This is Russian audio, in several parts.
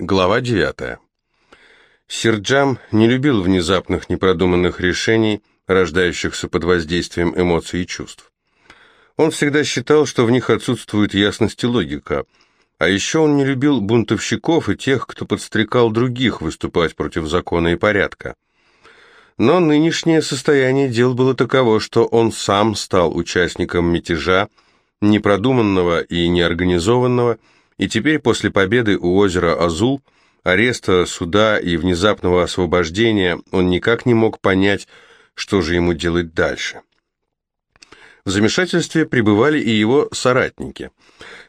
Глава 9. Сирджам не любил внезапных непродуманных решений, рождающихся под воздействием эмоций и чувств. Он всегда считал, что в них отсутствует ясность и логика. А еще он не любил бунтовщиков и тех, кто подстрекал других выступать против закона и порядка. Но нынешнее состояние дел было таково, что он сам стал участником мятежа, непродуманного и неорганизованного, и теперь после победы у озера Азул, ареста, суда и внезапного освобождения он никак не мог понять, что же ему делать дальше. В замешательстве пребывали и его соратники.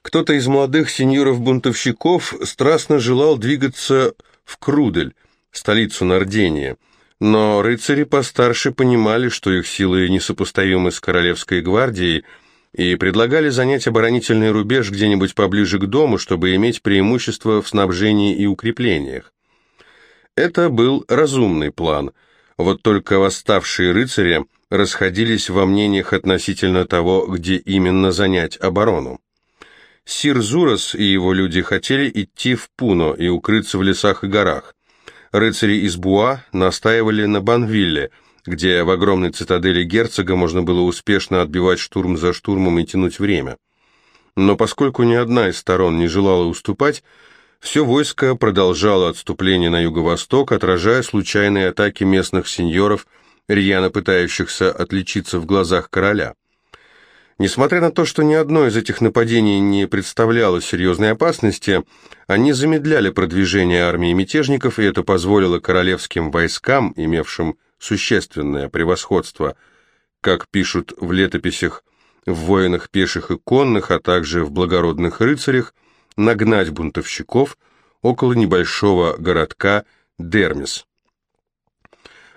Кто-то из молодых сеньоров-бунтовщиков страстно желал двигаться в Крудель, столицу Нардения, но рыцари постарше понимали, что их силы несопоставимы с королевской гвардией, и предлагали занять оборонительный рубеж где-нибудь поближе к дому, чтобы иметь преимущество в снабжении и укреплениях. Это был разумный план, вот только восставшие рыцари расходились во мнениях относительно того, где именно занять оборону. Сир Зурас и его люди хотели идти в Пуно и укрыться в лесах и горах. Рыцари из Буа настаивали на Банвилле – где в огромной цитадели герцога можно было успешно отбивать штурм за штурмом и тянуть время. Но поскольку ни одна из сторон не желала уступать, все войско продолжало отступление на юго-восток, отражая случайные атаки местных сеньоров, рьяно пытающихся отличиться в глазах короля. Несмотря на то, что ни одно из этих нападений не представляло серьезной опасности, они замедляли продвижение армии мятежников, и это позволило королевским войскам, имевшим существенное превосходство, как пишут в летописях, в воинах пеших и конных, а также в благородных рыцарях, нагнать бунтовщиков около небольшого городка Дермис.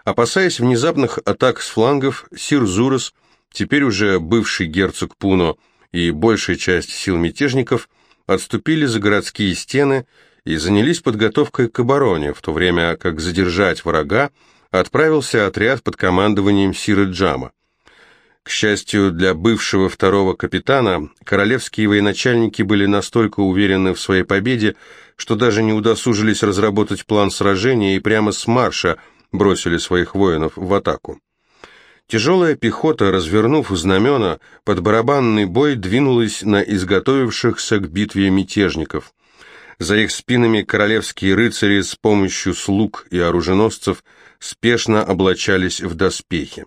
Опасаясь внезапных атак с флангов, Сир Зурос, теперь уже бывший герцог Пуно и большая часть сил мятежников, отступили за городские стены и занялись подготовкой к обороне, в то время как задержать врага отправился отряд под командованием Сиры Джама. К счастью для бывшего второго капитана, королевские военачальники были настолько уверены в своей победе, что даже не удосужились разработать план сражения и прямо с марша бросили своих воинов в атаку. Тяжелая пехота, развернув знамена, под барабанный бой двинулась на изготовившихся к битве мятежников. За их спинами королевские рыцари с помощью слуг и оруженосцев – спешно облачались в доспехи.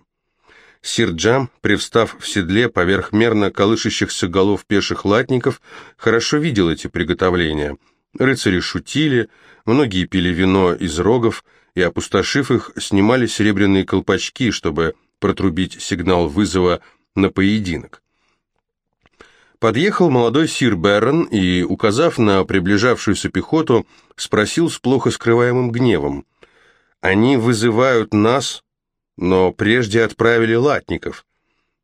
Сир Джам, привстав в седле поверх мерно колышущихся голов пеших латников, хорошо видел эти приготовления. Рыцари шутили, многие пили вино из рогов и, опустошив их, снимали серебряные колпачки, чтобы протрубить сигнал вызова на поединок. Подъехал молодой сир Беррон и, указав на приближавшуюся пехоту, спросил с плохо скрываемым гневом – они вызывают нас, но прежде отправили латников.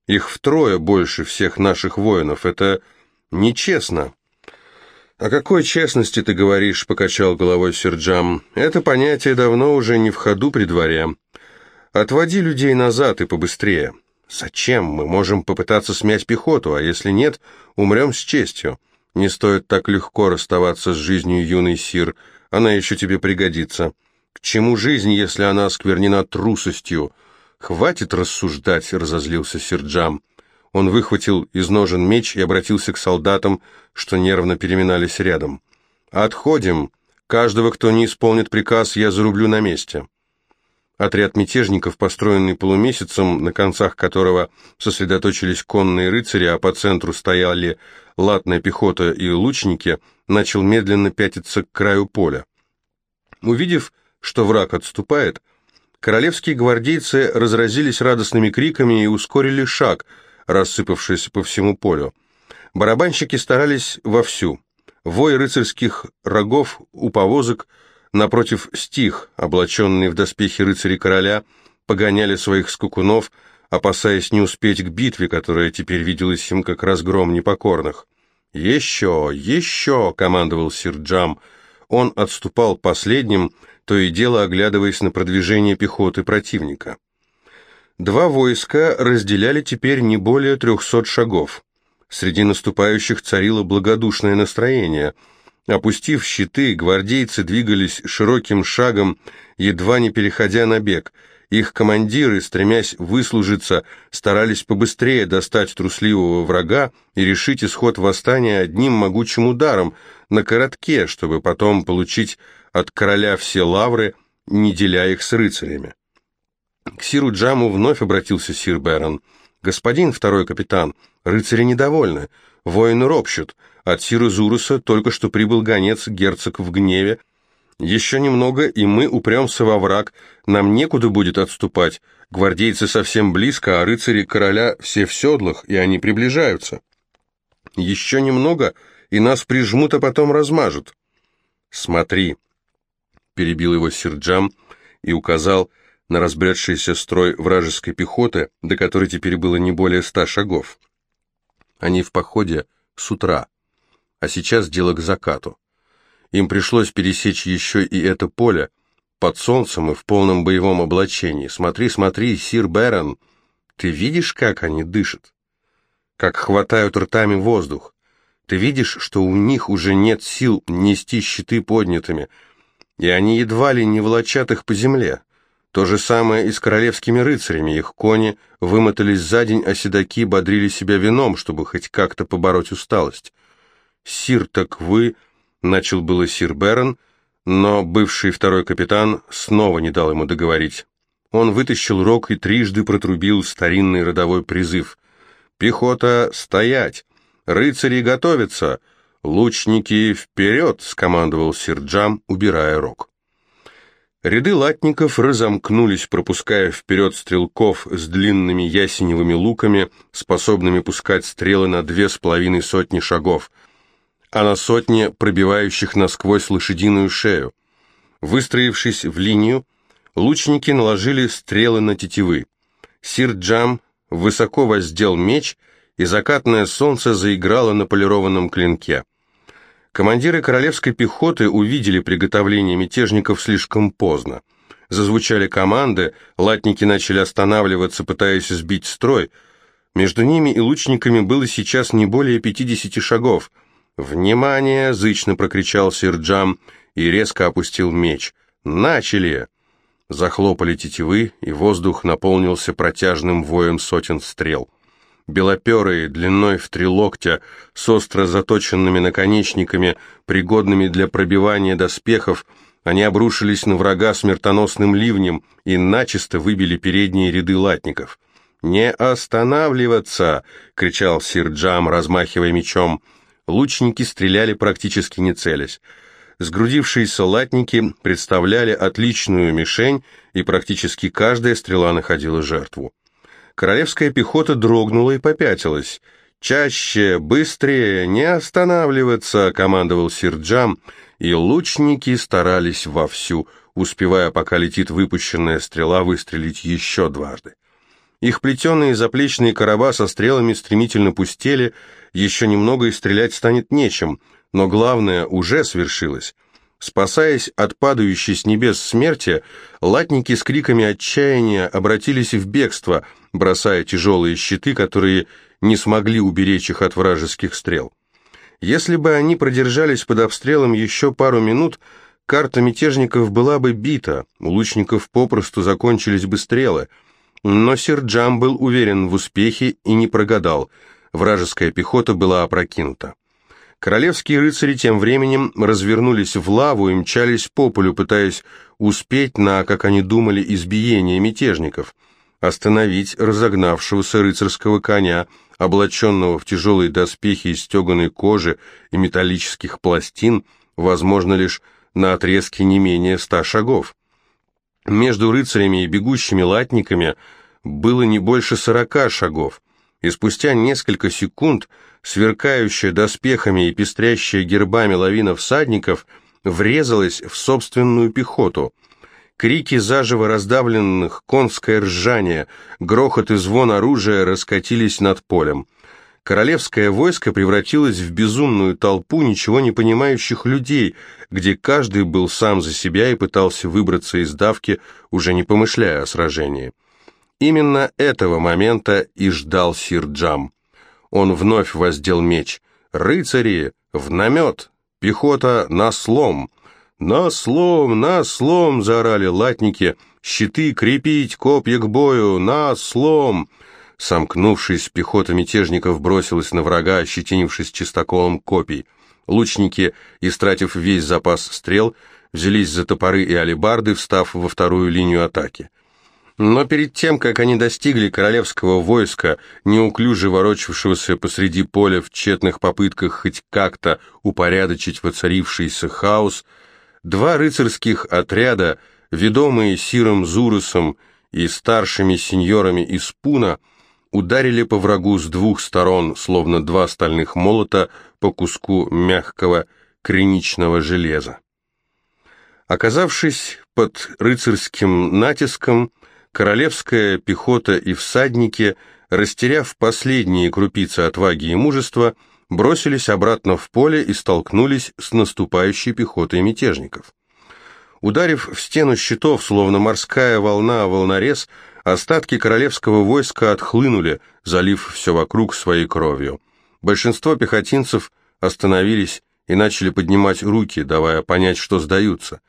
Их втрое больше всех наших воинов. Это нечестно. «О какой честности ты говоришь?» — покачал головой Серджам. «Это понятие давно уже не в ходу при дворе. Отводи людей назад и побыстрее. Зачем? Мы можем попытаться смять пехоту, а если нет, умрем с честью. Не стоит так легко расставаться с жизнью юный сир, она еще тебе пригодится». К чему жизнь, если она осквернена трусостью? Хватит рассуждать, разозлился Серджам. Он выхватил из ножен меч и обратился к солдатам, что нервно переминались рядом. «Отходим. Каждого, кто не исполнит приказ, я зарублю на месте». Отряд мятежников, построенный полумесяцем, на концах которого сосредоточились конные рыцари, а по центру стояли латная пехота и лучники, начал медленно пятиться к краю поля. Увидев что враг отступает, королевские гвардейцы разразились радостными криками и ускорили шаг, рассыпавшись по всему полю. Барабанщики старались вовсю. Вой рыцарских рогов у повозок напротив стих, облаченные в доспехи рыцари короля, погоняли своих скукунов, опасаясь не успеть к битве, которая теперь виделась им как разгром непокорных. «Еще, еще!» — командовал сир Джам. Он отступал последним, то и дело оглядываясь на продвижение пехоты противника. Два войска разделяли теперь не более трехсот шагов. Среди наступающих царило благодушное настроение. Опустив щиты, гвардейцы двигались широким шагом, едва не переходя на бег. Их командиры, стремясь выслужиться, старались побыстрее достать трусливого врага и решить исход восстания одним могучим ударом на коротке, чтобы потом получить от короля все лавры, не деля их с рыцарями. К Сиру Джаму вновь обратился Сир Бэрон. «Господин второй капитан, рыцари недовольны, воины ропщут, от Сиры Зуруса только что прибыл гонец, герцог в гневе. Еще немного, и мы упремся во враг, нам некуда будет отступать. Гвардейцы совсем близко, а рыцари короля все в седлах, и они приближаются. Еще немного, и нас прижмут, а потом размажут. Смотри, перебил его Сирджам и указал на разбредшийся строй вражеской пехоты, до которой теперь было не более ста шагов. Они в походе с утра а сейчас дело к закату. Им пришлось пересечь еще и это поле, под солнцем и в полном боевом облачении. Смотри, смотри, сир Бэрон, ты видишь, как они дышат? Как хватают ртами воздух? Ты видишь, что у них уже нет сил нести щиты поднятыми, и они едва ли не волочат их по земле. То же самое и с королевскими рыцарями. Их кони вымотались за день, а седаки бодрили себя вином, чтобы хоть как-то побороть усталость. «Сир, так вы...» — начал было сир Берн, но бывший второй капитан снова не дал ему договорить. Он вытащил рог и трижды протрубил старинный родовой призыв. «Пехота, стоять! Рыцари готовятся! Лучники, вперед!» — скомандовал сир Джам, убирая рог. Ряды латников разомкнулись, пропуская вперед стрелков с длинными ясеневыми луками, способными пускать стрелы на две с половиной сотни шагов — а на сотне пробивающих насквозь лошадиную шею. Выстроившись в линию, лучники наложили стрелы на тетивы. Сир Джам высоко воздел меч, и закатное солнце заиграло на полированном клинке. Командиры королевской пехоты увидели приготовление мятежников слишком поздно. Зазвучали команды, латники начали останавливаться, пытаясь сбить строй. Между ними и лучниками было сейчас не более пятидесяти шагов – «Внимание!» — зычно прокричал сир Джам и резко опустил меч. «Начали!» Захлопали тетивы, и воздух наполнился протяжным воем сотен стрел. Белоперые, длиной в три локтя, с остро заточенными наконечниками, пригодными для пробивания доспехов, они обрушились на врага смертоносным ливнем и начисто выбили передние ряды латников. «Не останавливаться!» — кричал сир Джам, размахивая мечом. Лучники стреляли практически не целясь. Сгрудившиеся латники представляли отличную мишень, и практически каждая стрела находила жертву. Королевская пехота дрогнула и попятилась. «Чаще, быстрее, не останавливаться!» — командовал Сирджам, и лучники старались вовсю, успевая, пока летит выпущенная стрела, выстрелить еще дважды. Их плетеные заплечные короба со стрелами стремительно пустели, еще немного и стрелять станет нечем, но главное уже свершилось. Спасаясь от падающей с небес смерти, латники с криками отчаяния обратились в бегство, бросая тяжелые щиты, которые не смогли уберечь их от вражеских стрел. Если бы они продержались под обстрелом еще пару минут, карта мятежников была бы бита, у лучников попросту закончились бы стрелы. Но сир Джам был уверен в успехе и не прогадал – вражеская пехота была опрокинута. Королевские рыцари тем временем развернулись в лаву и мчались по полю, пытаясь успеть на, как они думали, избиение мятежников, остановить разогнавшегося рыцарского коня, облаченного в тяжелые доспехи из стеганой кожи и металлических пластин, возможно лишь на отрезке не менее ста шагов. Между рыцарями и бегущими латниками было не больше сорока шагов и спустя несколько секунд сверкающая доспехами и пестрящая гербами лавина всадников врезалась в собственную пехоту. Крики заживо раздавленных, конское ржание, грохот и звон оружия раскатились над полем. Королевское войско превратилось в безумную толпу ничего не понимающих людей, где каждый был сам за себя и пытался выбраться из давки, уже не помышляя о сражении. Именно этого момента и ждал сир Джам. Он вновь воздел меч. «Рыцари! В намет! Пехота на слом!» «На слом! На слом!» — заорали латники. «Щиты крепить! Копья к бою! На слом!» Сомкнувшись, пехота мятежников бросилась на врага, ощетинившись чистоколом копий. Лучники, истратив весь запас стрел, взялись за топоры и алебарды, встав во вторую линию атаки. Но перед тем, как они достигли королевского войска, неуклюже ворочавшегося посреди поля в тщетных попытках хоть как-то упорядочить воцарившийся хаос, два рыцарских отряда, ведомые Сиром Зурусом и старшими сеньорами из Пуна, ударили по врагу с двух сторон, словно два стальных молота по куску мягкого криничного железа. Оказавшись под рыцарским натиском, королевская пехота и всадники, растеряв последние крупицы отваги и мужества, бросились обратно в поле и столкнулись с наступающей пехотой мятежников. Ударив в стену щитов, словно морская волна волнорез, остатки королевского войска отхлынули, залив все вокруг своей кровью. Большинство пехотинцев остановились и начали поднимать руки, давая понять, что сдаются.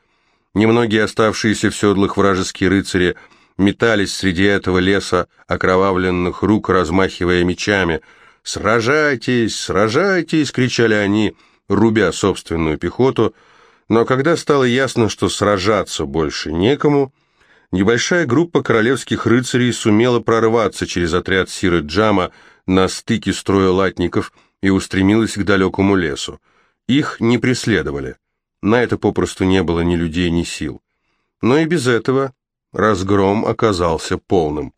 Немногие оставшиеся в седлах вражеские рыцари метались среди этого леса окровавленных рук, размахивая мечами. «Сражайтесь! Сражайтесь!» — кричали они, рубя собственную пехоту. Но когда стало ясно, что сражаться больше некому, небольшая группа королевских рыцарей сумела прорваться через отряд Сиры Джама на стыке строя латников и устремилась к далекому лесу. Их не преследовали. На это попросту не было ни людей, ни сил. Но и без этого Разгром оказался полным.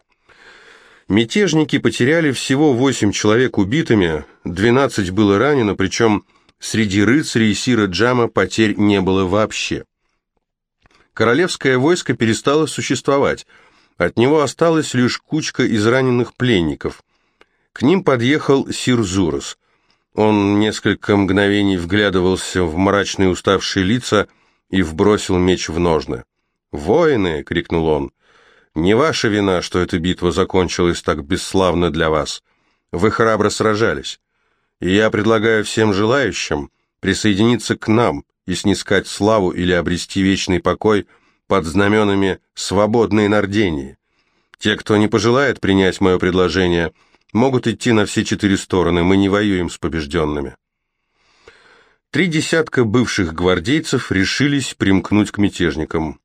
Мятежники потеряли всего восемь человек убитыми, двенадцать было ранено, причем среди рыцарей Сира Джама потерь не было вообще. Королевское войско перестало существовать, от него осталась лишь кучка израненных пленников. К ним подъехал Сир Зурос. Он несколько мгновений вглядывался в мрачные уставшие лица и вбросил меч в ножны. «Воины!» — крикнул он. «Не ваша вина, что эта битва закончилась так бесславно для вас. Вы храбро сражались. И я предлагаю всем желающим присоединиться к нам и снискать славу или обрести вечный покой под знаменами свободной Нардении. Те, кто не пожелает принять мое предложение, могут идти на все четыре стороны, мы не воюем с побежденными». Три десятка бывших гвардейцев решились примкнуть к мятежникам.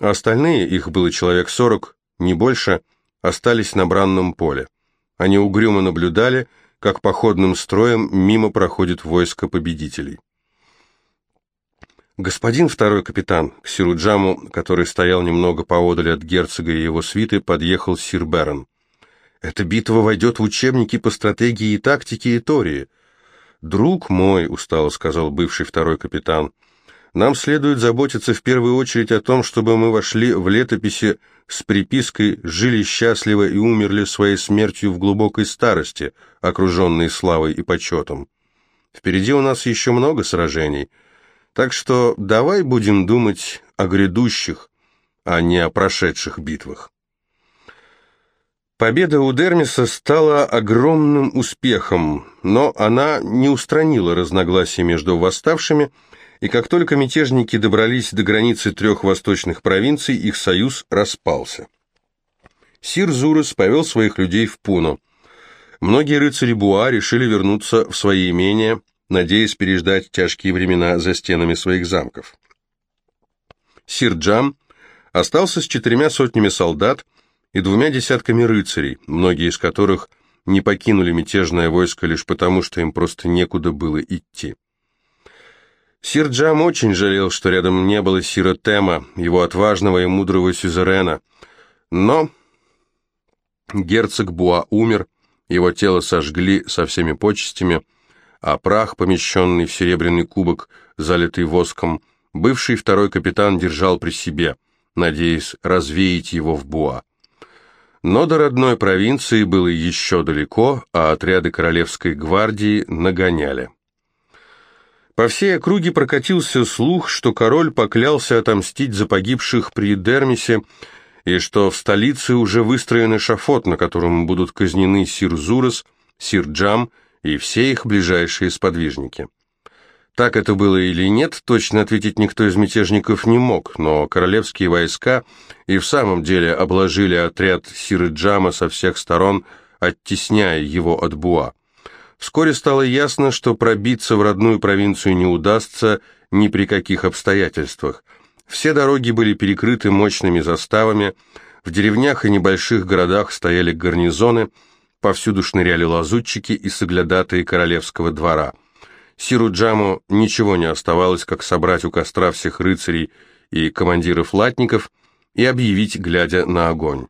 Остальные, их было человек сорок, не больше, остались на бранном поле. Они угрюмо наблюдали, как походным строем мимо проходит войско победителей. Господин второй капитан, к Сируджаму, который стоял немного поодаль от герцога и его свиты, подъехал сир Берон. «Эта битва войдет в учебники по стратегии и тактике Итории». «Друг мой», — устало сказал бывший второй капитан, — нам следует заботиться в первую очередь о том, чтобы мы вошли в летописи с припиской «Жили счастливо и умерли своей смертью в глубокой старости, окруженные славой и почетом». Впереди у нас еще много сражений, так что давай будем думать о грядущих, а не о прошедших битвах. Победа у Дермиса стала огромным успехом, но она не устранила разногласий между восставшими, и как только мятежники добрались до границы трех восточных провинций, их союз распался. Сир Зурес повел своих людей в Пуну. Многие рыцари Буа решили вернуться в свои имения, надеясь переждать тяжкие времена за стенами своих замков. Сир Джам остался с четырьмя сотнями солдат и двумя десятками рыцарей, многие из которых не покинули мятежное войско лишь потому, что им просто некуда было идти. Сир Джам очень жалел, что рядом не было Сира Тема, его отважного и мудрого сюзерена. Но герцог Буа умер, его тело сожгли со всеми почестями, а прах, помещенный в серебряный кубок, залитый воском, бывший второй капитан держал при себе, надеясь развеять его в Буа. Но до родной провинции было еще далеко, а отряды Королевской гвардии нагоняли. По всей округе прокатился слух, что король поклялся отомстить за погибших при Дермисе, и что в столице уже выстроен эшафот, на котором будут казнены сир Зурос, сир Джам и все их ближайшие сподвижники. Так это было или нет, точно ответить никто из мятежников не мог, но королевские войска и в самом деле обложили отряд Сиры Джама со всех сторон, оттесняя его от Буа. Вскоре стало ясно, что пробиться в родную провинцию не удастся ни при каких обстоятельствах. Все дороги были перекрыты мощными заставами, в деревнях и небольших городах стояли гарнизоны, повсюду шныряли лазутчики и соглядатые королевского двора – Сиру Джаму ничего не оставалось, как собрать у костра всех рыцарей и командиров латников и объявить, глядя на огонь.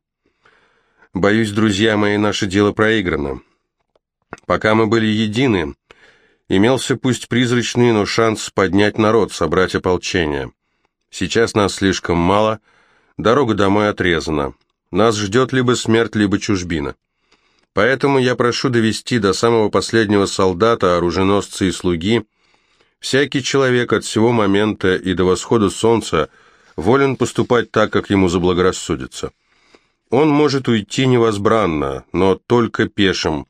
«Боюсь, друзья мои, наше дело проиграно. Пока мы были едины, имелся пусть призрачный, но шанс поднять народ, собрать ополчение. Сейчас нас слишком мало, дорога домой отрезана. Нас ждет либо смерть, либо чужбина. Поэтому я прошу довести до самого последнего солдата, оруженосца и слуги, всякий человек от всего момента и до восхода солнца волен поступать так, как ему заблагорассудится. Он может уйти невозбранно, но только пешим,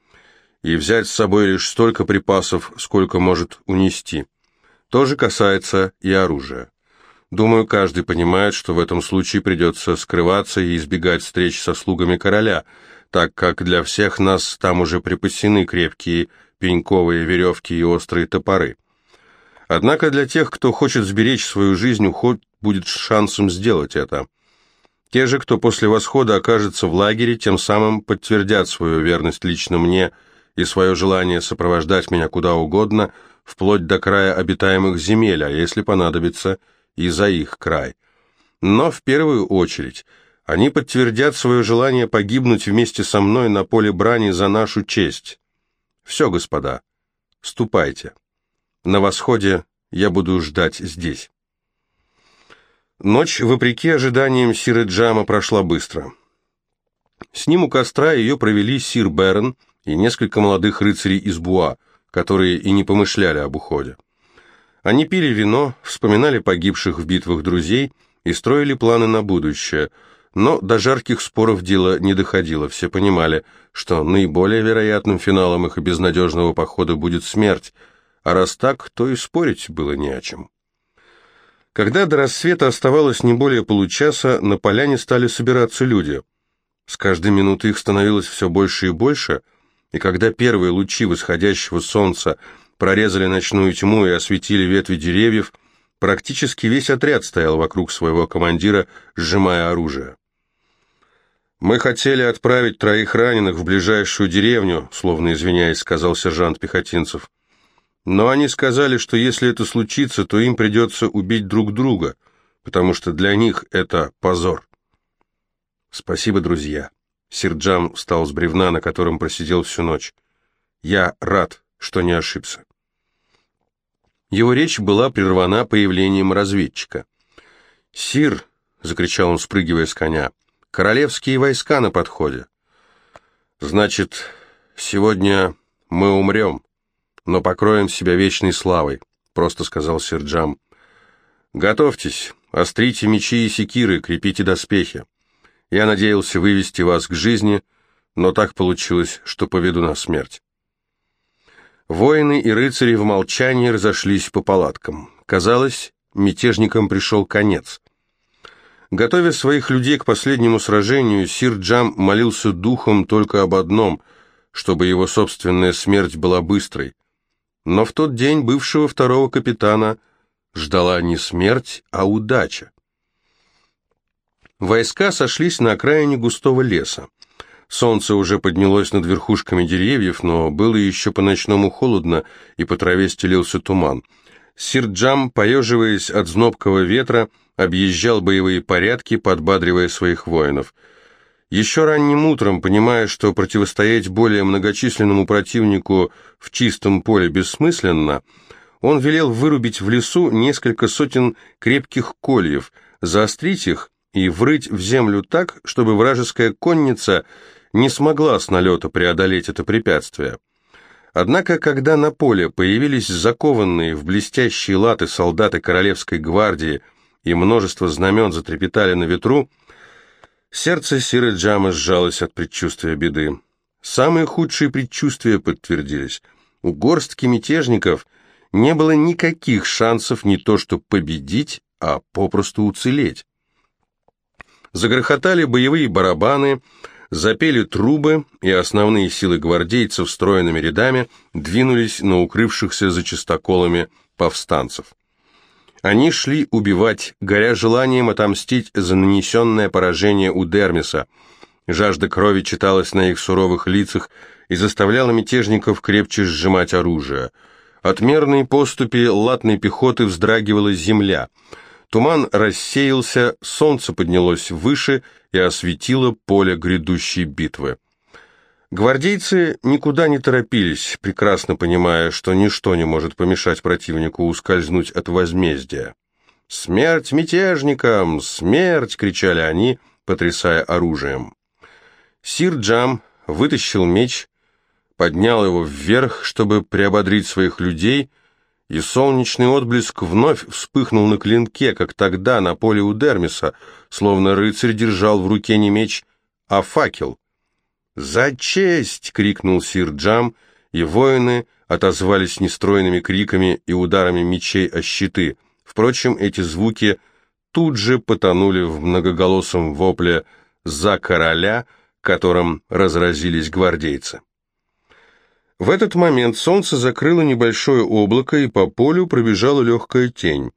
и взять с собой лишь столько припасов, сколько может унести. То же касается и оружия. Думаю, каждый понимает, что в этом случае придется скрываться и избегать встреч со слугами короля – так как для всех нас там уже припасены крепкие пеньковые веревки и острые топоры. Однако для тех, кто хочет сберечь свою жизнь, уход будет шансом сделать это. Те же, кто после восхода окажется в лагере, тем самым подтвердят свою верность лично мне и свое желание сопровождать меня куда угодно, вплоть до края обитаемых земель, а если понадобится, и за их край. Но в первую очередь они подтвердят свое желание погибнуть вместе со мной на поле брани за нашу честь. Все, господа, ступайте. На восходе я буду ждать здесь. Ночь, вопреки ожиданиям Сиры Джама, прошла быстро. С ним у костра ее провели Сир Берн и несколько молодых рыцарей из Буа, которые и не помышляли об уходе. Они пили вино, вспоминали погибших в битвах друзей и строили планы на будущее – но до жарких споров дело не доходило, все понимали, что наиболее вероятным финалом их безнадежного похода будет смерть, а раз так, то и спорить было не о чем. Когда до рассвета оставалось не более получаса, на поляне стали собираться люди. С каждой минутой их становилось все больше и больше, и когда первые лучи восходящего солнца прорезали ночную тьму и осветили ветви деревьев, практически весь отряд стоял вокруг своего командира, сжимая оружие. «Мы хотели отправить троих раненых в ближайшую деревню», словно извиняясь, сказал сержант Пехотинцев. «Но они сказали, что если это случится, то им придется убить друг друга, потому что для них это позор». «Спасибо, друзья». Сирджам встал с бревна, на котором просидел всю ночь. «Я рад, что не ошибся». Его речь была прервана появлением разведчика. «Сир!» — закричал он, спрыгивая с коня — Королевские войска на подходе. Значит, сегодня мы умрем, но покроем себя вечной славой, просто сказал Серджам. Готовьтесь, острите мечи и секиры, крепите доспехи. Я надеялся вывести вас к жизни, но так получилось, что поведу на смерть. Воины и рыцари в молчании разошлись по палаткам. Казалось, мятежникам пришел конец. Готовя своих людей к последнему сражению, Сир Джам молился духом только об одном, чтобы его собственная смерть была быстрой. Но в тот день бывшего второго капитана ждала не смерть, а удача. Войска сошлись на окраине густого леса. Солнце уже поднялось над верхушками деревьев, но было еще по-ночному холодно, и по траве стелился туман. Сирджам, поеживаясь от знобкого ветра, объезжал боевые порядки, подбадривая своих воинов. Еще ранним утром, понимая, что противостоять более многочисленному противнику в чистом поле бессмысленно, он велел вырубить в лесу несколько сотен крепких кольев, заострить их и врыть в землю так, чтобы вражеская конница не смогла с налета преодолеть это препятствие. Однако, когда на поле появились закованные в блестящие латы солдаты Королевской гвардии – и множество знамен затрепетали на ветру, сердце Сиры Джама сжалось от предчувствия беды. Самые худшие предчувствия подтвердились. У горстки мятежников не было никаких шансов не то что победить, а попросту уцелеть. Загрохотали боевые барабаны, запели трубы, и основные силы гвардейцев стройными рядами двинулись на укрывшихся за чистоколами повстанцев. Они шли убивать, горя желанием отомстить за нанесенное поражение у Дермиса. Жажда крови читалась на их суровых лицах и заставляла мятежников крепче сжимать оружие. От мерной поступи латной пехоты вздрагивала земля. Туман рассеялся, солнце поднялось выше и осветило поле грядущей битвы. Гвардейцы никуда не торопились, прекрасно понимая, что ничто не может помешать противнику ускользнуть от возмездия. «Смерть мятежникам! Смерть!» — кричали они, потрясая оружием. Сир Джам вытащил меч, поднял его вверх, чтобы приободрить своих людей, и солнечный отблеск вновь вспыхнул на клинке, как тогда на поле у Дермиса, словно рыцарь держал в руке не меч, а факел — «За честь!» — крикнул сир Джам, и воины отозвались нестройными криками и ударами мечей о щиты. Впрочем, эти звуки тут же потонули в многоголосом вопле «За короля!», которым разразились гвардейцы. В этот момент солнце закрыло небольшое облако, и по полю пробежала легкая тень.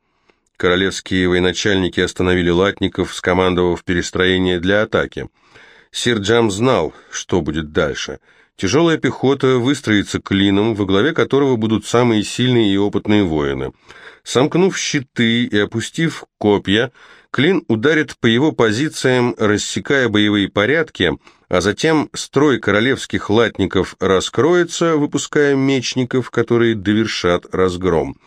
Королевские военачальники остановили латников, скомандовав перестроение для атаки — Сирджам знал, что будет дальше. Тяжелая пехота выстроится клином, во главе которого будут самые сильные и опытные воины. Сомкнув щиты и опустив копья, клин ударит по его позициям, рассекая боевые порядки, а затем строй королевских латников раскроется, выпуская мечников, которые довершат разгром.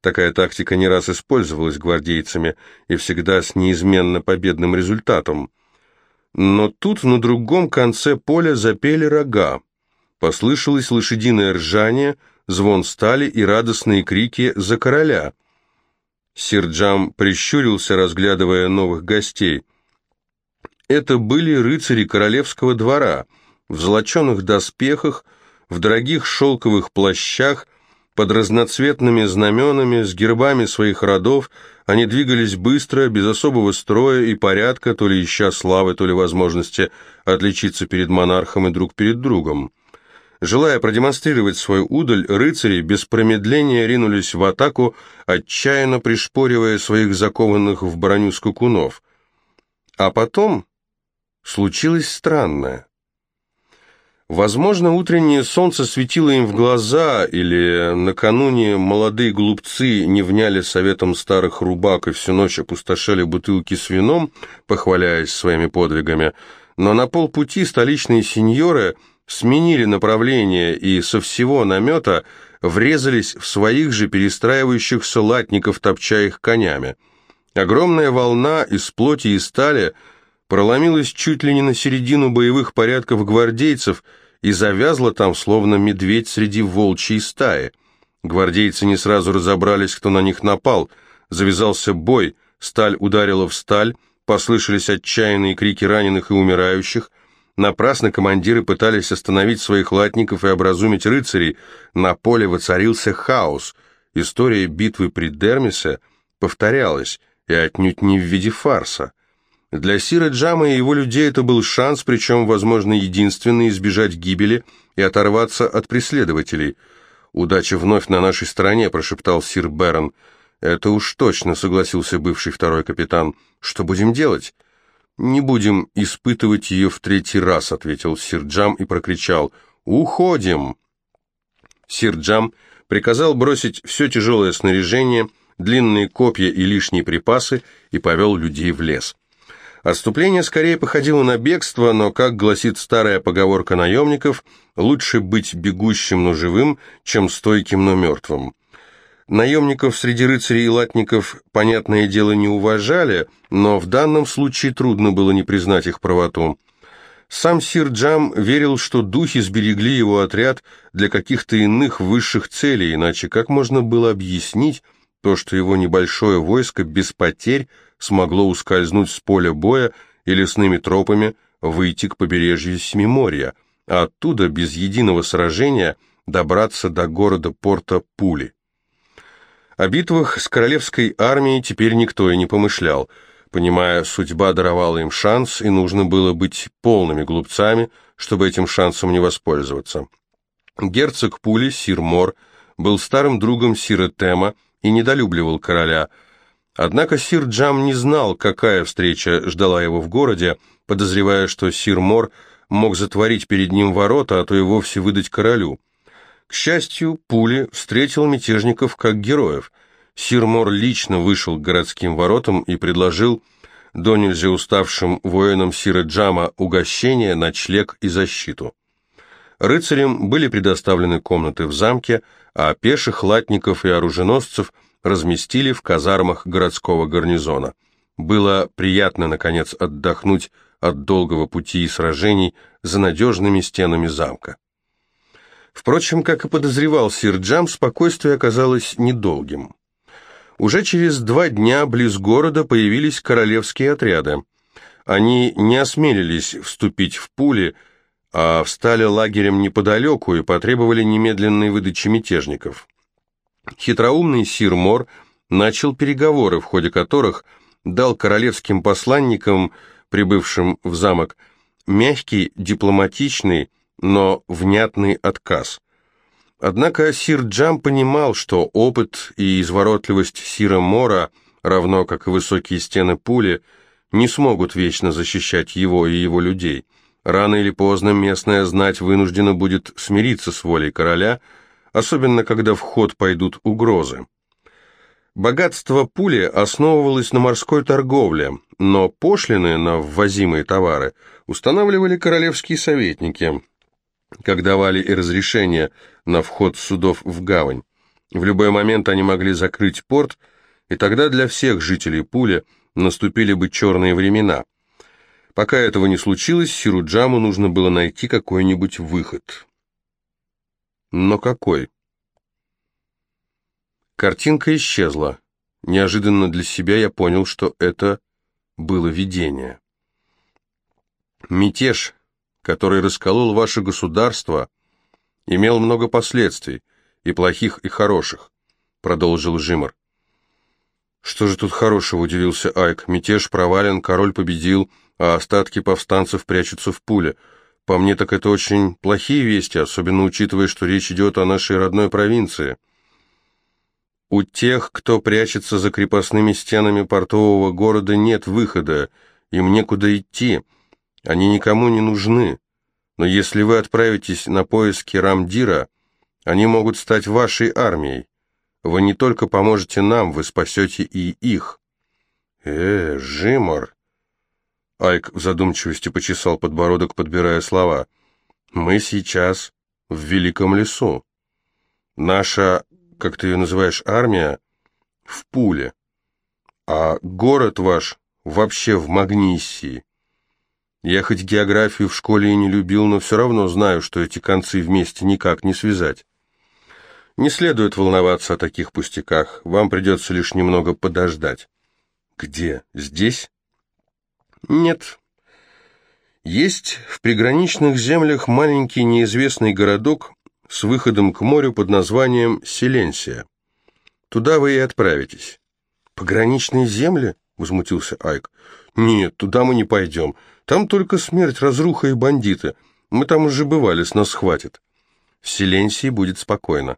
Такая тактика не раз использовалась гвардейцами и всегда с неизменно победным результатом. Но тут на другом конце поля запели рога. Послышалось лошадиное ржание, звон стали и радостные крики «За короля!». Сирджам прищурился, разглядывая новых гостей. Это были рыцари королевского двора, в золоченых доспехах, в дорогих шелковых плащах, под разноцветными знаменами, с гербами своих родов, они двигались быстро, без особого строя и порядка, то ли ища славы, то ли возможности отличиться перед монархом и друг перед другом. Желая продемонстрировать свою удаль, рыцари без промедления ринулись в атаку, отчаянно пришпоривая своих закованных в броню скакунов. А потом случилось странное. Возможно, утреннее солнце светило им в глаза, или накануне молодые глупцы не вняли советом старых рубак и всю ночь опустошали бутылки с вином, похваляясь своими подвигами, но на полпути столичные сеньоры сменили направление и со всего намета врезались в своих же перестраивающихся латников, топча их конями. Огромная волна из плоти и стали проломилась чуть ли не на середину боевых порядков гвардейцев – и завязла там, словно медведь среди волчьей стаи. Гвардейцы не сразу разобрались, кто на них напал. Завязался бой, сталь ударила в сталь, послышались отчаянные крики раненых и умирающих. Напрасно командиры пытались остановить своих латников и образумить рыцарей. На поле воцарился хаос. История битвы при Дермисе повторялась, и отнюдь не в виде фарса. Для Сира Джама и его людей это был шанс, причем, возможно, единственный, избежать гибели и оторваться от преследователей. «Удача вновь на нашей стороне», — прошептал Сир Бэрон. «Это уж точно», — согласился бывший второй капитан. «Что будем делать?» «Не будем испытывать ее в третий раз», — ответил Сир Джам и прокричал. «Уходим!» Сир Джам приказал бросить все тяжелое снаряжение, длинные копья и лишние припасы и повел людей в лес. Отступление скорее походило на бегство, но, как гласит старая поговорка наемников, лучше быть бегущим, но живым, чем стойким, но мертвым. Наемников среди рыцарей и латников, понятное дело, не уважали, но в данном случае трудно было не признать их правоту. Сам сир Джам верил, что духи сберегли его отряд для каких-то иных высших целей, иначе как можно было объяснить то, что его небольшое войско без потерь смогло ускользнуть с поля боя и лесными тропами выйти к побережью Семиморья, а оттуда без единого сражения добраться до города порта Пули. О битвах с королевской армией теперь никто и не помышлял. Понимая, судьба даровала им шанс, и нужно было быть полными глупцами, чтобы этим шансом не воспользоваться. Герцог Пули, сир Мор, был старым другом сира Тема и недолюбливал короля. Однако сир Джам не знал, какая встреча ждала его в городе, подозревая, что сир Мор мог затворить перед ним ворота, а то и вовсе выдать королю. К счастью, Пули встретил мятежников как героев. Сир Мор лично вышел к городским воротам и предложил до уставшим воинам Сира Джама угощение, ночлег и защиту. Рыцарям были предоставлены комнаты в замке, а пеших латников и оруженосцев разместили в казармах городского гарнизона. Было приятно, наконец, отдохнуть от долгого пути и сражений за надежными стенами замка. Впрочем, как и подозревал сир Джам, спокойствие оказалось недолгим. Уже через два дня близ города появились королевские отряды. Они не осмелились вступить в пули, а встали лагерем неподалеку и потребовали немедленной выдачи мятежников. Хитроумный сир Мор начал переговоры, в ходе которых дал королевским посланникам, прибывшим в замок, мягкий, дипломатичный, но внятный отказ. Однако сир Джам понимал, что опыт и изворотливость сира Мора, равно как и высокие стены пули, не смогут вечно защищать его и его людей. Рано или поздно местная знать вынуждена будет смириться с волей короля, особенно когда в ход пойдут угрозы. Богатство пули основывалось на морской торговле, но пошлины на ввозимые товары устанавливали королевские советники – как давали и разрешение на вход судов в гавань. В любой момент они могли закрыть порт, и тогда для всех жителей Пуля наступили бы черные времена. Пока этого не случилось, Сируджаму нужно было найти какой-нибудь выход. Но какой? Картинка исчезла. Неожиданно для себя я понял, что это было видение. Мятеж, который расколол ваше государство, имел много последствий, и плохих, и хороших», — продолжил Жимор. «Что же тут хорошего?» — удивился Айк. «Мятеж провален, король победил, а остатки повстанцев прячутся в пуле. По мне так это очень плохие вести, особенно учитывая, что речь идет о нашей родной провинции». «У тех, кто прячется за крепостными стенами портового города, нет выхода, им некуда идти». Они никому не нужны. Но если вы отправитесь на поиски Рамдира, они могут стать вашей армией. Вы не только поможете нам, вы спасете и их. Э, Жимор. Айк в задумчивости почесал подбородок, подбирая слова. Мы сейчас в великом лесу. Наша, как ты ее называешь, армия в Пуле, а город ваш вообще в Магнисии. Я хоть географию в школе и не любил, но все равно знаю, что эти концы вместе никак не связать. Не следует волноваться о таких пустяках, вам придется лишь немного подождать. Где? Здесь? Нет. Есть в приграничных землях маленький неизвестный городок с выходом к морю под названием Селенсия. Туда вы и отправитесь. Пограничные земли? Возмутился Айк. Нет, туда мы не пойдем. Там только смерть, разруха и бандиты. Мы там уже бывали, с нас хватит. В Селенсии будет спокойно.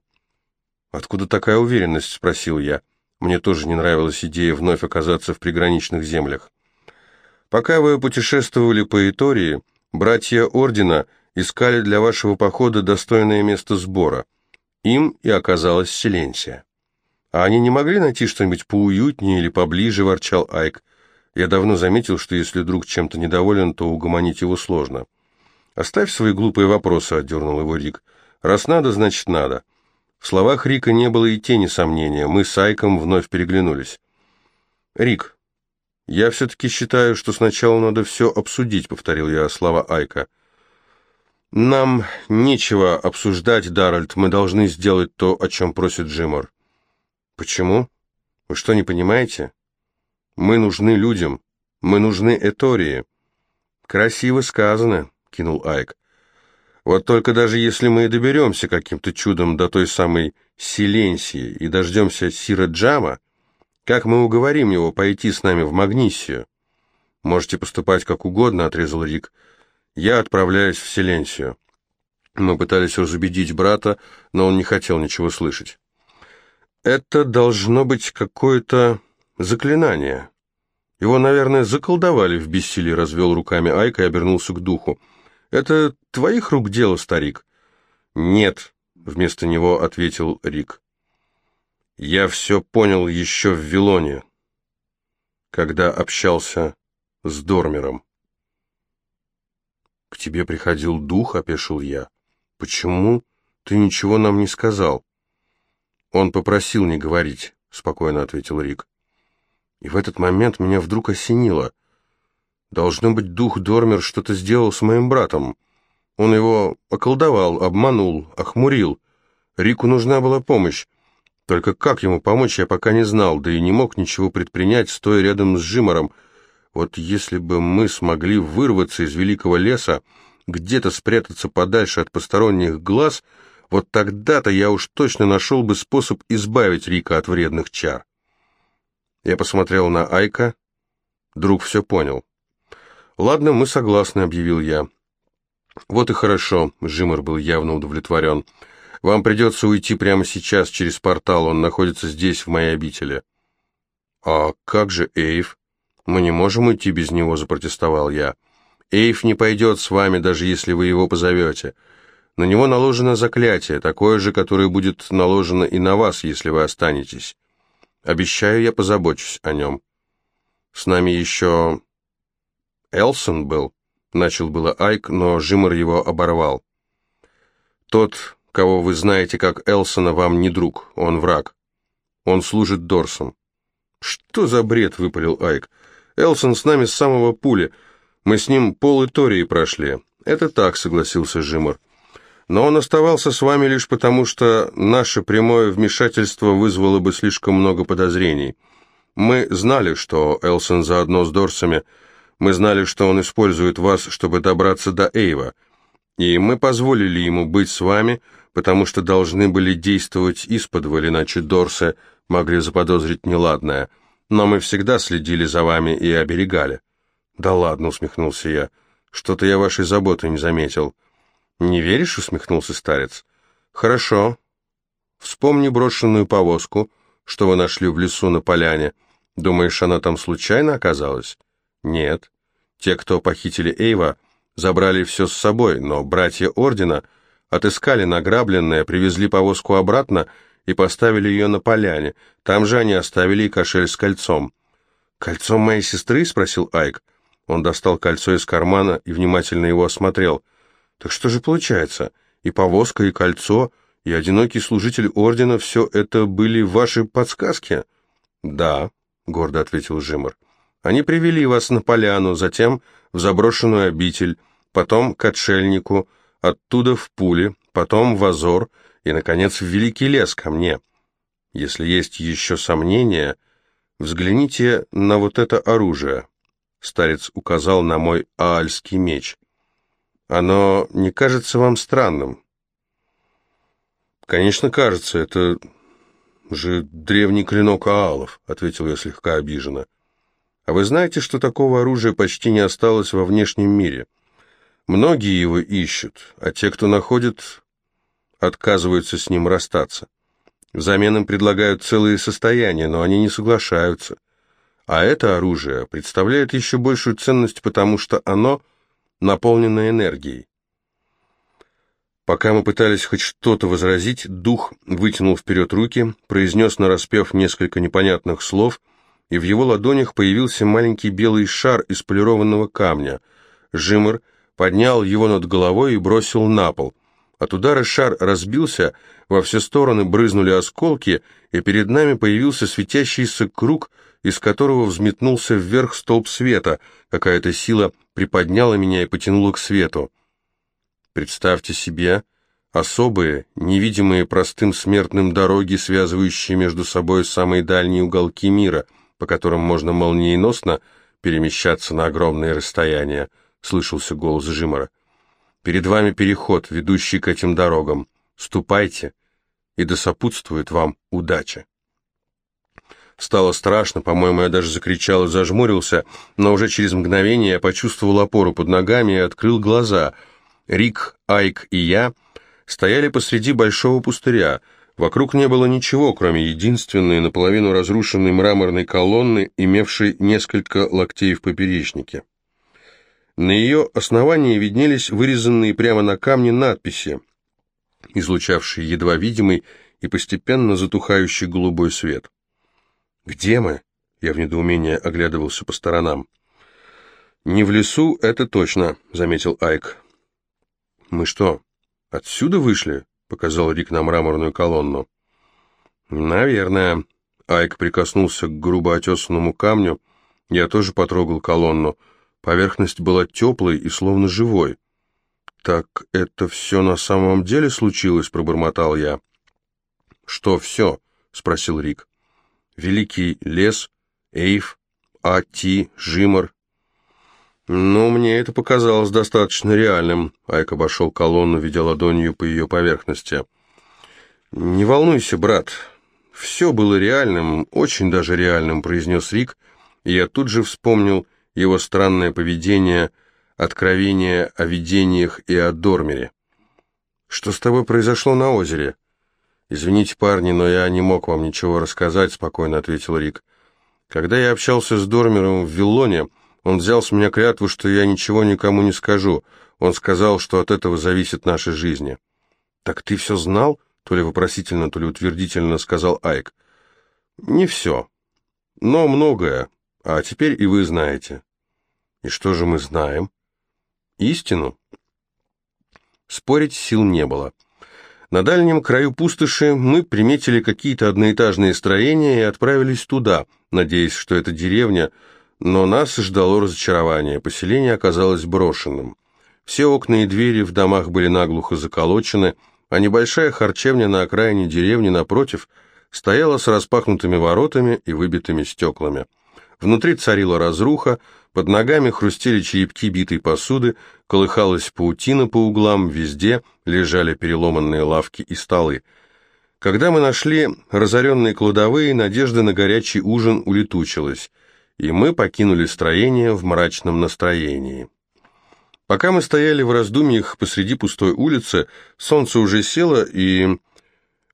Откуда такая уверенность, спросил я. Мне тоже не нравилась идея вновь оказаться в приграничных землях. Пока вы путешествовали по Итории, братья Ордена искали для вашего похода достойное место сбора. Им и оказалась Селенсия. А они не могли найти что-нибудь поуютнее или поближе, ворчал Айк. Я давно заметил, что если друг чем-то недоволен, то угомонить его сложно. «Оставь свои глупые вопросы», — отдернул его Рик. «Раз надо, значит надо». В словах Рика не было и тени сомнения. Мы с Айком вновь переглянулись. «Рик, я все-таки считаю, что сначала надо все обсудить», — повторил я слова Айка. «Нам нечего обсуждать, Даральд, мы должны сделать то, о чем просит Джиммор». «Почему? Вы что, не понимаете?» Мы нужны людям. Мы нужны Этории. Красиво сказано, кинул Айк. Вот только даже если мы и доберемся каким-то чудом до той самой Силенсии и дождемся Сира Джама, как мы уговорим его пойти с нами в Магнисию? Можете поступать как угодно, отрезал Рик. Я отправляюсь в Силенсию. Мы пытались разубедить брата, но он не хотел ничего слышать. Это должно быть какое-то заклинание. Его, наверное, заколдовали в бессилии, развел руками Айка и обернулся к духу. Это твоих рук дело, старик? Нет, вместо него ответил Рик. Я все понял еще в Вилоне, когда общался с Дормером. «К тебе приходил дух?» — опешил я. «Почему ты ничего нам не сказал?» «Он попросил не говорить», — спокойно ответил Рик. И в этот момент меня вдруг осенило. Должно быть, дух Дормер что-то сделал с моим братом. Он его околдовал, обманул, охмурил. Рику нужна была помощь. Только как ему помочь, я пока не знал, да и не мог ничего предпринять, стоя рядом с Жимором. Вот если бы мы смогли вырваться из великого леса, где-то спрятаться подальше от посторонних глаз, вот тогда-то я уж точно нашел бы способ избавить Рика от вредных чар. Я посмотрел на Айка. Друг все понял. «Ладно, мы согласны», — объявил я. «Вот и хорошо», — Жимор был явно удовлетворен. Вам придется уйти прямо сейчас через портал, он находится здесь, в моей обители». «А как же Эйв? Мы не можем уйти без него», — запротестовал я. «Эйв не пойдет с вами, даже если вы его позовете. На него наложено заклятие, такое же, которое будет наложено и на вас, если вы останетесь. Обещаю, я позабочусь о нем. С нами еще... Элсон был?» — начал было Айк, но Жимор его оборвал. Тот кого вы знаете как Элсона, вам не друг, он враг. Он служит Дорсом». «Что за бред?» — выпалил Айк. «Элсон с нами с самого пули. Мы с ним пол Итории прошли». «Это так», — согласился Жимор. «Но он оставался с вами лишь потому, что наше прямое вмешательство вызвало бы слишком много подозрений. Мы знали, что Элсон заодно с Дорсами. Мы знали, что он использует вас, чтобы добраться до Эйва. И мы позволили ему быть с вами, потому что должны были действовать исподволь, иначе Дорсе могли заподозрить неладное. Но мы всегда следили за вами и оберегали». «Да ладно», — усмехнулся я, — «что-то я вашей заботы не заметил». «Не веришь?» — усмехнулся старец. «Хорошо. Вспомни брошенную повозку, что вы нашли в лесу на поляне. Думаешь, она там случайно оказалась?» «Нет. Те, кто похитили Эйва, забрали все с собой, но братья Ордена Отыскали награбленное, привезли повозку обратно и поставили ее на поляне. Там же они оставили и кошель с кольцом. «Кольцом моей сестры?» — спросил Айк. Он достал кольцо из кармана и внимательно его осмотрел. «Так что же получается? И повозка, и кольцо, и одинокий служитель ордена — все это были ваши подсказки?» «Да», — гордо ответил Жимор. «Они привели вас на поляну, затем в заброшенную обитель, потом к отшельнику, оттуда в Пули, потом в Азор и, наконец, в Великий лес ко мне. Если есть еще сомнения, взгляните на вот это оружие. Старец указал на мой аальский меч. Оно не кажется вам странным? Конечно, кажется, это же древний клинок аалов, ответил я слегка обиженно. А вы знаете, что такого оружия почти не осталось во внешнем мире? — Многие его ищут, а те, кто находит, отказываются с ним расстаться. Взамен им предлагают целые состояния, но они не соглашаются. А это оружие представляет еще большую ценность, потому что оно наполнено энергией. Пока мы пытались хоть что-то возразить, дух вытянул вперед руки, произнес нараспев несколько непонятных слов, и в его ладонях появился маленький белый шар из полированного камня. Жимор — поднял его над головой и бросил на пол. От удара шар разбился, во все стороны брызнули осколки, и перед нами появился светящийся круг, из которого взметнулся вверх столб света. Какая-то сила приподняла меня и потянула к свету. Представьте себе особые, невидимые простым смертным дороги, связывающие между собой самые дальние уголки мира, по которым можно молниеносно перемещаться на огромные расстояния слышался голос Жимора. «Перед вами переход, ведущий к этим дорогам. Ступайте и да сопутствует вам удача. Стало страшно, по-моему, я даже закричал и зажмурился, но уже через мгновение я почувствовал опору под ногами и открыл глаза. Рик, Айк и я стояли посреди большого пустыря. Вокруг не было ничего, кроме единственной наполовину разрушенной мраморной колонны, имевшей несколько локтей в поперечнике. На ее основании виднелись вырезанные прямо на камне надписи, излучавшие едва видимый и постепенно затухающий голубой свет. «Где мы?» — я в недоумении оглядывался по сторонам. «Не в лесу, это точно», — заметил Айк. «Мы что, отсюда вышли?» — показал Рик на мраморную колонну. «Наверное». Айк прикоснулся к грубо отесанному камню. Я тоже потрогал колонну. Поверхность была теплой и словно живой. «Так это все на самом деле случилось?» — пробормотал я. «Что все?» — спросил Рик. Великий лес, Эйв, Ати, Жимор. Но мне это показалось достаточно реальным. Айк обошел колонну, ведя ладонью по ее поверхности. «Не волнуйся, брат. Все было реальным, очень даже реальным», — произнес Рик, и я тут же вспомнил его странное поведение, откровение о видениях и о Дормере. «Что с тобой произошло на озере?» «Извините, парни, но я не мог вам ничего рассказать», — спокойно ответил Рик. «Когда я общался с Дормером в Виллоне, он взял с меня клятву, что я ничего никому не скажу. Он сказал, что от этого зависит наша жизнь». «Так ты все знал?» — то ли вопросительно, то ли утвердительно сказал Айк. «Не все, но многое, а теперь и вы знаете». «И что же мы знаем?» «Истину». Спорить сил не было. На дальнем краю пустоши мы приметили какие-то одноэтажные строения и отправились туда, надеясь, что это деревня, но нас ждало разочарование, поселение оказалось брошенным. Все окна и двери в домах были наглухо заколочены, а небольшая харчевня на окраине деревни напротив стояла с распахнутыми воротами и выбитыми стеклами. Внутри царила разруха, под ногами хрустели черепки битой посуды, колыхалась паутина по углам, везде лежали переломанные лавки и столы. Когда мы нашли разоренные кладовые, надежда на горячий ужин улетучилась, и мы покинули строение в мрачном настроении. Пока мы стояли в раздумьях посреди пустой улицы, солнце уже село, и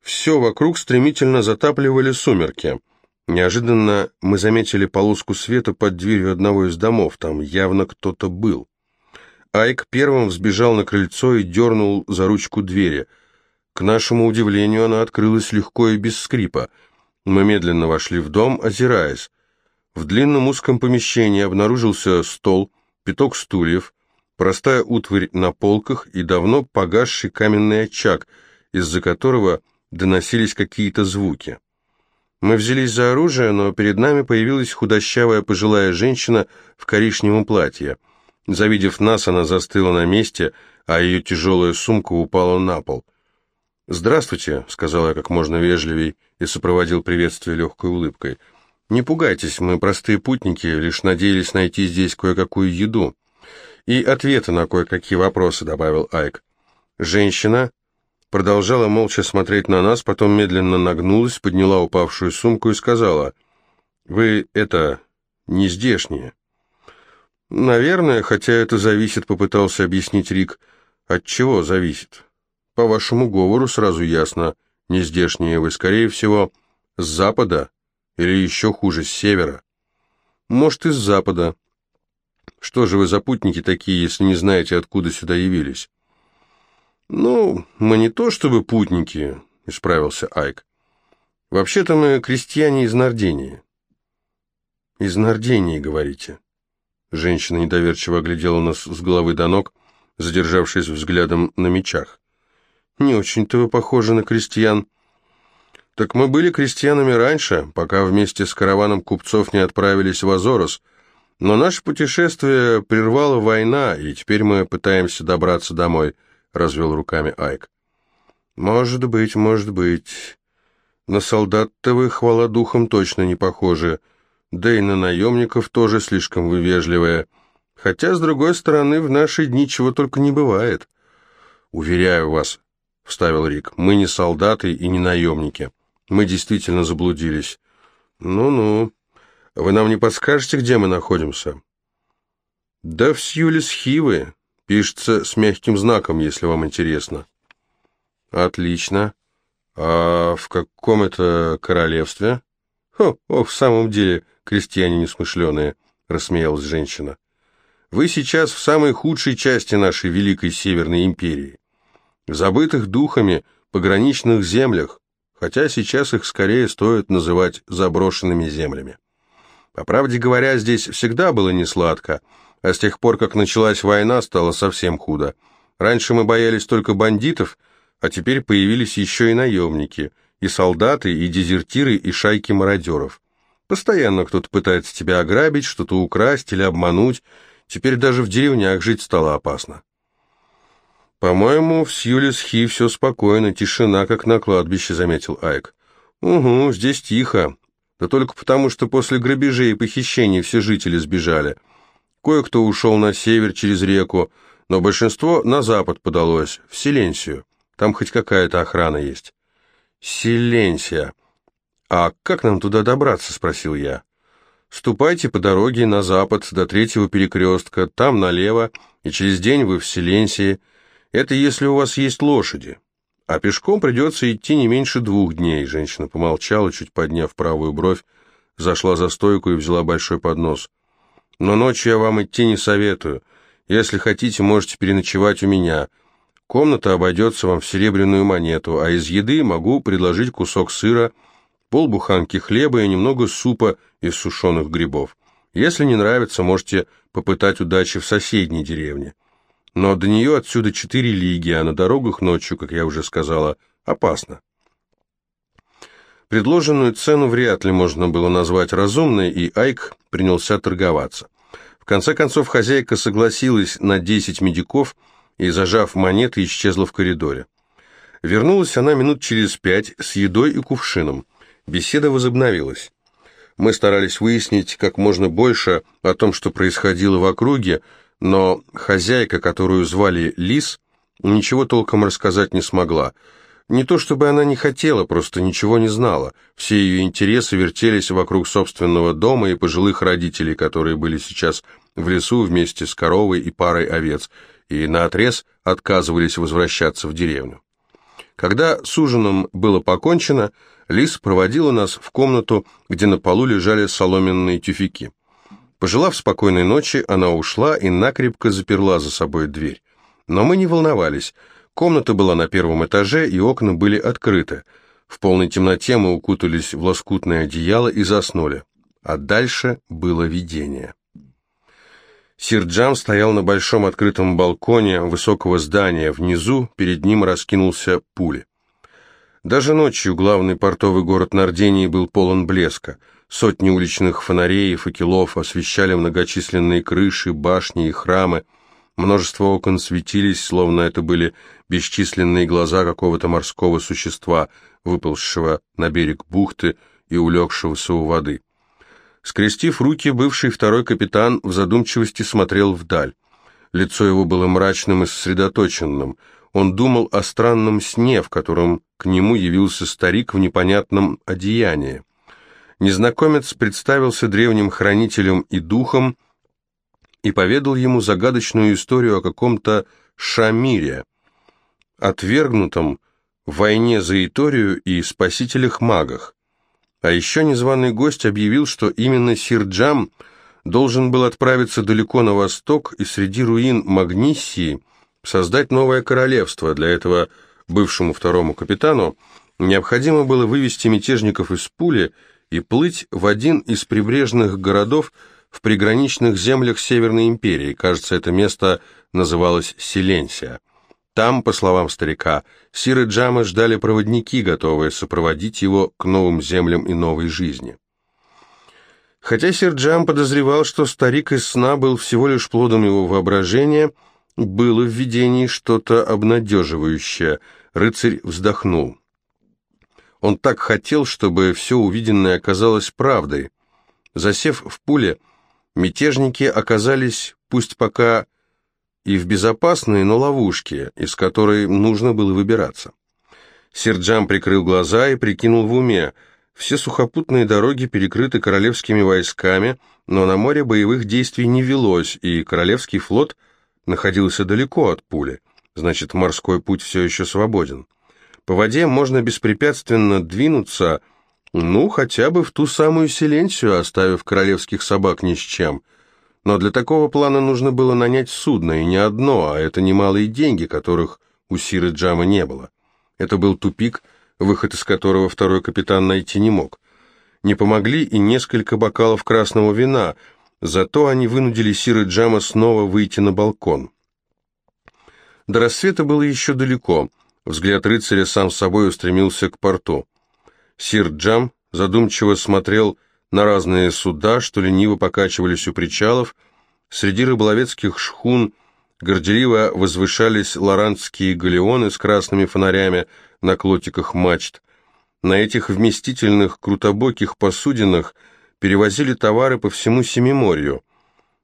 все вокруг стремительно затапливали сумерки – Неожиданно мы заметили полоску света под дверью одного из домов, там явно кто-то был. Айк первым взбежал на крыльцо и дернул за ручку двери. К нашему удивлению, она открылась легко и без скрипа. Мы медленно вошли в дом, озираясь. В длинном узком помещении обнаружился стол, пяток стульев, простая утварь на полках и давно погасший каменный очаг, из-за которого доносились какие-то звуки. Мы взялись за оружие, но перед нами появилась худощавая пожилая женщина в коричневом платье. Завидев нас, она застыла на месте, а ее тяжелая сумка упала на пол. «Здравствуйте», — сказал я как можно вежливей и сопроводил приветствие легкой улыбкой. «Не пугайтесь, мы простые путники, лишь надеялись найти здесь кое-какую еду». «И ответы на кое-какие вопросы», — добавил Айк. Женщина продолжала молча смотреть на нас, потом медленно нагнулась, подняла упавшую сумку и сказала, «Вы, это, не здешние». «Наверное, хотя это зависит», — попытался объяснить Рик. «От чего зависит?» «По вашему говору сразу ясно, не здешние вы, скорее всего, с запада или еще хуже, с севера». «Может, из запада». «Что же вы за путники такие, если не знаете, откуда сюда явились?» «Ну, мы не то чтобы путники», — исправился Айк. «Вообще-то мы крестьяне из Нардении». «Из Нардении, говорите?» Женщина недоверчиво оглядела нас с головы до ног, задержавшись взглядом на мечах. «Не очень-то вы похожи на крестьян». «Так мы были крестьянами раньше, пока вместе с караваном купцов не отправились в Азорос, но наше путешествие прервала война, и теперь мы пытаемся добраться домой». — развел руками Айк. «Может быть, может быть. На солдат-то вы, хвала духом, точно не похожи. Да и на наемников тоже слишком вы вежливые. Хотя, с другой стороны, в наши дни чего только не бывает. Уверяю вас, — вставил Рик. «Мы не солдаты и не наемники. Мы действительно заблудились». «Ну-ну. Вы нам не подскажете, где мы находимся?» «Да в Сьюлис-Хивы. Пишется с мягким знаком, если вам интересно». «Отлично. А в каком это королевстве?» «О, о, в самом деле, крестьяне несмышленые», — рассмеялась женщина. «Вы сейчас в самой худшей части нашей великой Северной империи. В забытых духами пограничных землях, хотя сейчас их скорее стоит называть заброшенными землями. По правде говоря, здесь всегда было несладко, а с тех пор, как началась война, стало совсем худо. Раньше мы боялись только бандитов, а теперь появились еще и наемники, и солдаты, и дезертиры, и шайки мародеров. Постоянно кто-то пытается тебя ограбить, что-то украсть или обмануть. Теперь даже в деревнях жить стало опасно. «По-моему, в Сьюлис-Хи все спокойно, тишина, как на кладбище», — заметил Айк. «Угу, здесь тихо. Да только потому, что после грабежей и похищений все жители сбежали. Кое-кто ушел на север через реку, но большинство на запад подалось, в Селенсию. Там хоть какая-то охрана есть». «Селенсия. А как нам туда добраться?» — спросил я. «Ступайте по дороге на запад до третьего перекрестка, там налево, и через день вы в Селенсии». Это если у вас есть лошади. А пешком придется идти не меньше двух дней. Женщина помолчала, чуть подняв правую бровь, зашла за стойку и взяла большой поднос. Но ночью я вам идти не советую. Если хотите, можете переночевать у меня. Комната обойдется вам в серебряную монету, а из еды могу предложить кусок сыра, полбуханки хлеба и немного супа из сушеных грибов. Если не нравится, можете попытать удачи в соседней деревне. Но до нее отсюда четыре лиги, а на дорогах ночью, как я уже сказала, опасно. Предложенную цену вряд ли можно было назвать разумной, и Айк принялся торговаться. В конце концов, хозяйка согласилась на 10 медиков и, зажав монеты, исчезла в коридоре. Вернулась она минут через пять с едой и кувшином. Беседа возобновилась. Мы старались выяснить как можно больше о том, что происходило в округе, но хозяйка, которую звали Лис, ничего толком рассказать не смогла. Не то чтобы она не хотела, просто ничего не знала. Все ее интересы вертелись вокруг собственного дома и пожилых родителей, которые были сейчас в лесу вместе с коровой и парой овец, и наотрез отказывались возвращаться в деревню. Когда с ужином было покончено, Лис проводила нас в комнату, где на полу лежали соломенные тюфяки. Пожелав спокойной ночи, она ушла и накрепко заперла за собой дверь. Но мы не волновались. Комната была на первом этаже, и окна были открыты. В полной темноте мы укутались в лоскутное одеяло и заснули. А дальше было видение. Сир Джам стоял на большом открытом балконе высокого здания. Внизу перед ним раскинулся пули. Даже ночью главный портовый город Нардении был полон блеска – Сотни уличных фонарей и факелов освещали многочисленные крыши, башни и храмы. Множество окон светились, словно это были бесчисленные глаза какого-то морского существа, выползшего на берег бухты и улегшегося у воды. Скрестив руки, бывший второй капитан в задумчивости смотрел вдаль. Лицо его было мрачным и сосредоточенным. Он думал о странном сне, в котором к нему явился старик в непонятном одеянии. Незнакомец представился древним хранителем и духом и поведал ему загадочную историю о каком-то Шамире, отвергнутом войне за Иторию и спасителях-магах. А еще незваный гость объявил, что именно Сирджам должен был отправиться далеко на восток и среди руин Магниссии создать новое королевство. Для этого бывшему второму капитану необходимо было вывести мятежников из Пули и плыть в один из прибрежных городов в приграничных землях Северной империи. Кажется, это место называлось Селенсия. Там, по словам старика, Сиры Джама ждали проводники, готовые сопроводить его к новым землям и новой жизни. Хотя Сир Джам подозревал, что старик из сна был всего лишь плодом его воображения, было в видении что-то обнадеживающее. Рыцарь вздохнул. Он так хотел, чтобы все увиденное оказалось правдой. Засев в пуле, мятежники оказались, пусть пока и в безопасные, но ловушки, из которой нужно было выбираться. Серджам прикрыл глаза и прикинул в уме. Все сухопутные дороги перекрыты королевскими войсками, но на море боевых действий не велось, и Королевский флот находился далеко от пули. Значит, морской путь все еще свободен. По воде можно беспрепятственно двинуться, ну, хотя бы в ту самую Селенсию, оставив королевских собак ни с чем. Но для такого плана нужно было нанять судно, и не одно, а это немалые деньги, которых у Сиры Джама не было. Это был тупик, выход из которого второй капитан найти не мог. Не помогли и несколько бокалов красного вина, зато они вынудили Сиры Джама снова выйти на балкон. До рассвета было еще далеко, взгляд рыцаря сам собой устремился к порту. Сир Джам задумчиво смотрел на разные суда, что лениво покачивались у причалов, среди рыболовецких шхун горделиво возвышались лорантские галеоны с красными фонарями на клотиках мачт. На этих вместительных крутобоких посудинах перевозили товары по всему Семиморью.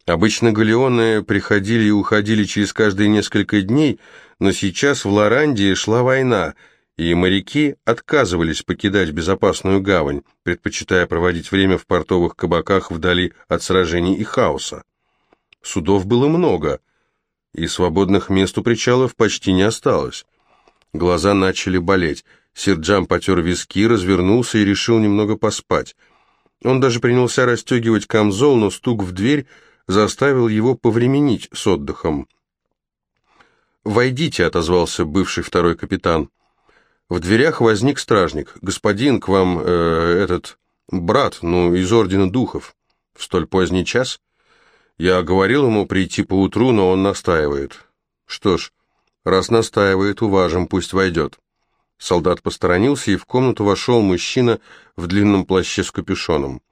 Обычно галеоны приходили и уходили через каждые несколько дней, но сейчас в Лорандии шла война, и моряки отказывались покидать безопасную гавань, предпочитая проводить время в портовых кабаках вдали от сражений и хаоса. Судов было много – и свободных мест у причалов почти не осталось. Глаза начали болеть. Серджам потер виски, развернулся и решил немного поспать. Он даже принялся расстегивать камзол, но стук в дверь заставил его повременить с отдыхом. «Войдите», — отозвался бывший второй капитан. В дверях возник стражник. «Господин, к вам э, этот брат, ну, из Ордена Духов. В столь поздний час?» Я говорил ему прийти поутру, но он настаивает. Что ж, раз настаивает, уважим, пусть войдет. Солдат посторонился, и в комнату вошел мужчина в длинном плаще с капюшоном.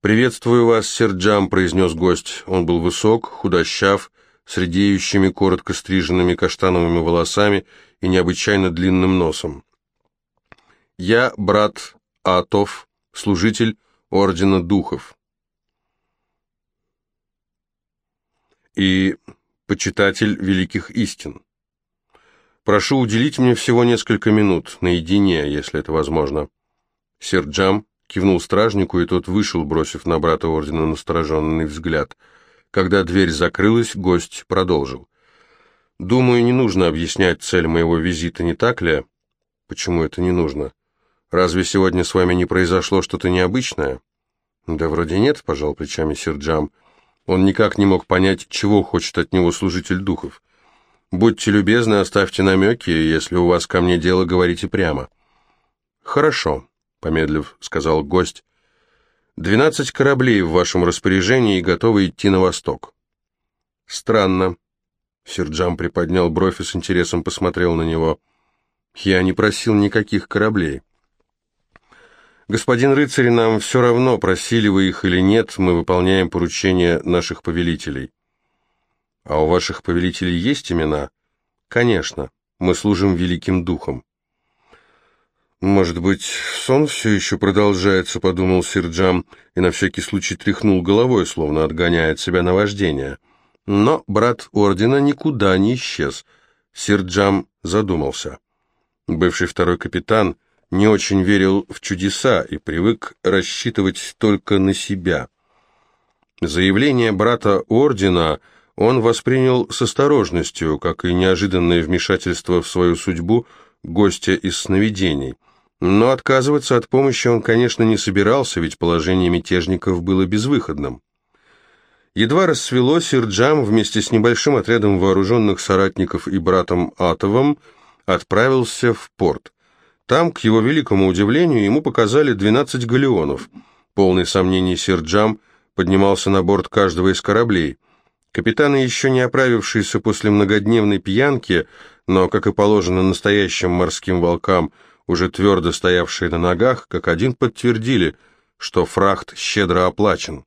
«Приветствую вас, серджам», — произнес гость. Он был высок, худощав, с редеющими, коротко стриженными каштановыми волосами и необычайно длинным носом. «Я брат Атов, служитель Ордена Духов. и почитатель великих истин. Прошу уделить мне всего несколько минут, наедине, если это возможно. Серджам кивнул стражнику, и тот вышел, бросив на брата ордена настороженный взгляд. Когда дверь закрылась, гость продолжил. «Думаю, не нужно объяснять цель моего визита, не так ли?» «Почему это не нужно? Разве сегодня с вами не произошло что-то необычное?» «Да вроде нет», — пожал плечами Серджам. Он никак не мог понять, чего хочет от него служитель духов. «Будьте любезны, оставьте намеки, если у вас ко мне дело, говорите прямо». «Хорошо», — помедлив, сказал гость. «Двенадцать кораблей в вашем распоряжении и готовы идти на восток». «Странно». Серджам приподнял бровь и с интересом посмотрел на него. «Я не просил никаких кораблей». «Господин рыцарь, нам все равно, просили вы их или нет, мы выполняем поручения наших повелителей». «А у ваших повелителей есть имена?» «Конечно, мы служим великим духом». «Может быть, сон все еще продолжается», — подумал Сирджам, и на всякий случай тряхнул головой, словно отгоняя от себя наваждение. Но брат ордена никуда не исчез. Сирджам задумался. Бывший второй капитан не очень верил в чудеса и привык рассчитывать только на себя. Заявление брата ордена он воспринял с осторожностью, как и неожиданное вмешательство в свою судьбу гостя из сновидений. Но отказываться от помощи он, конечно, не собирался, ведь положение мятежников было безвыходным. Едва рассвело, Сирджам вместе с небольшим отрядом вооруженных соратников и братом Атовым отправился в порт. Там, к его великому удивлению, ему показали 12 галеонов. Полный сомнений Серджам поднимался на борт каждого из кораблей. Капитаны, еще не оправившиеся после многодневной пьянки, но, как и положено настоящим морским волкам, уже твердо стоявшие на ногах, как один подтвердили, что фрахт щедро оплачен.